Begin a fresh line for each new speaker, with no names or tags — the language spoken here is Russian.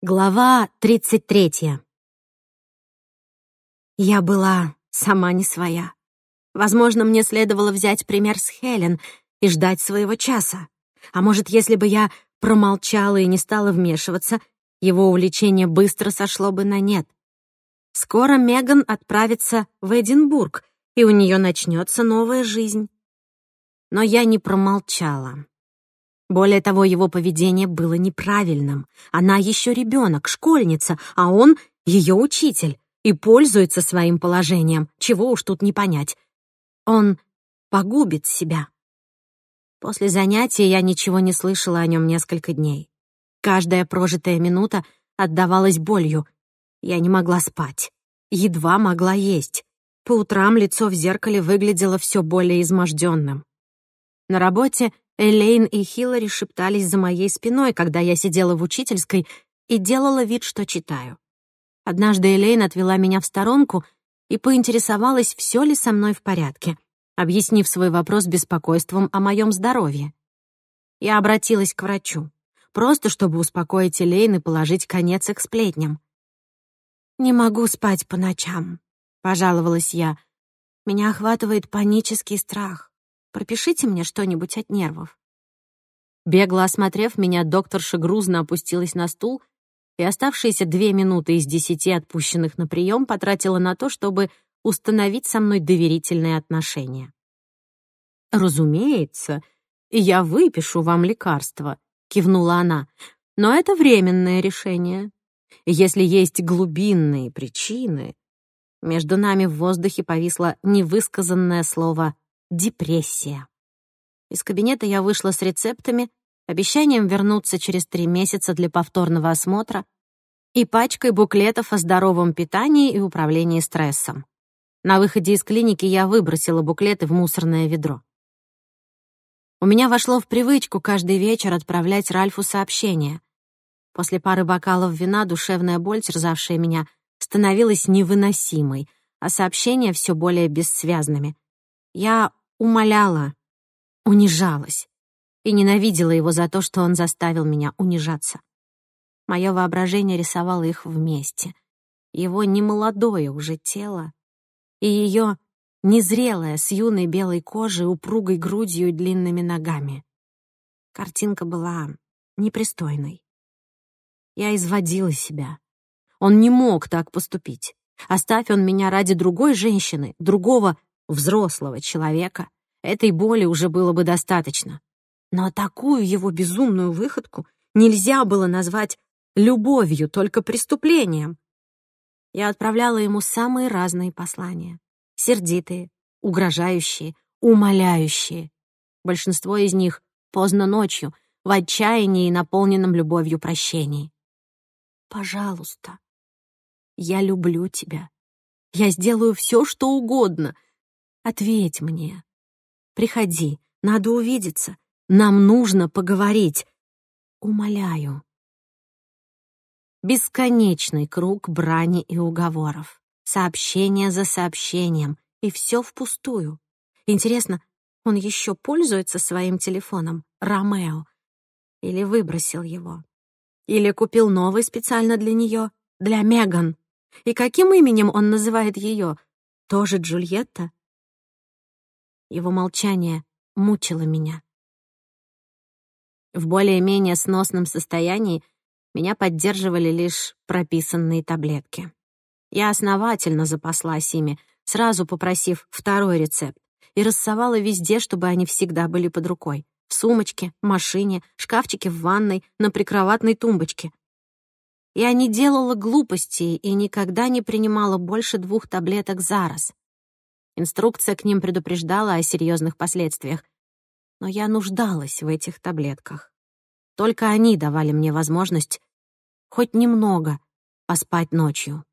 Глава 33. Я была сама не своя. Возможно, мне следовало взять пример с Хелен и ждать своего часа. А может, если бы я промолчала и не стала вмешиваться, его увлечение быстро сошло бы на нет. Скоро Меган отправится в Эдинбург, и у нее начнется новая жизнь. Но я не промолчала. Более того, его поведение было неправильным. Она еще ребенок, школьница, а он ее учитель и пользуется своим положением, чего уж тут не понять. Он погубит себя. После занятия я ничего не слышала о нем несколько дней. Каждая прожитая минута отдавалась болью. Я не могла спать, едва могла есть. По утрам лицо в зеркале выглядело все более изможденным. На работе Элейн и Хиллари шептались за моей спиной, когда я сидела в учительской и делала вид, что читаю. Однажды Элейн отвела меня в сторонку и поинтересовалась, все ли со мной в порядке, объяснив свой вопрос беспокойством о моем здоровье. Я обратилась к врачу, просто чтобы успокоить Элейн и положить конец их сплетням. «Не могу спать по ночам», — пожаловалась я. «Меня охватывает панический страх. Пропишите мне что-нибудь от нервов». Бегло осмотрев меня, докторша грузно опустилась на стул и оставшиеся две минуты из десяти отпущенных на прием потратила на то, чтобы установить со мной доверительные отношения. «Разумеется, я выпишу вам лекарство», — кивнула она, «но это временное решение. Если есть глубинные причины...» Между нами в воздухе повисло невысказанное слово депрессия. Из кабинета я вышла с рецептами, обещанием вернуться через три месяца для повторного осмотра и пачкой буклетов о здоровом питании и управлении стрессом. На выходе из клиники я выбросила буклеты в мусорное ведро. У меня вошло в привычку каждый вечер отправлять Ральфу сообщения. После пары бокалов вина душевная боль, терзавшая меня, становилась невыносимой, а сообщения все более бессвязными. Я умоляла, унижалась и ненавидела его за то, что он заставил меня унижаться. Мое воображение рисовало их вместе. Его немолодое уже тело и ее незрелое с юной белой кожей, упругой грудью и длинными ногами. Картинка была непристойной. Я изводила себя. Он не мог так поступить. Оставь он меня ради другой женщины, другого взрослого человека, этой боли уже было бы достаточно. Но такую его безумную выходку нельзя было назвать любовью, только преступлением. Я отправляла ему самые разные послания. Сердитые, угрожающие, умоляющие. Большинство из них поздно ночью, в отчаянии и наполненном любовью прощении. «Пожалуйста, я люблю тебя. Я сделаю все, что угодно, Ответь мне. Приходи, надо увидеться. Нам нужно поговорить. Умоляю. Бесконечный круг брани и уговоров. Сообщение за сообщением. И все впустую. Интересно, он еще пользуется своим телефоном, Ромео? Или выбросил его? Или купил новый специально для нее, для Меган? И каким именем он называет ее? Тоже Джульетта? Его молчание мучило меня. В более-менее сносном состоянии меня поддерживали лишь прописанные таблетки. Я основательно запаслась ими, сразу попросив второй рецепт, и рассовала везде, чтобы они всегда были под рукой. В сумочке, машине, шкафчике в ванной, на прикроватной тумбочке. Я не делала глупостей и никогда не принимала больше двух таблеток за раз. Инструкция к ним предупреждала о серьезных последствиях. Но я нуждалась в этих таблетках. Только они давали мне возможность хоть немного поспать ночью.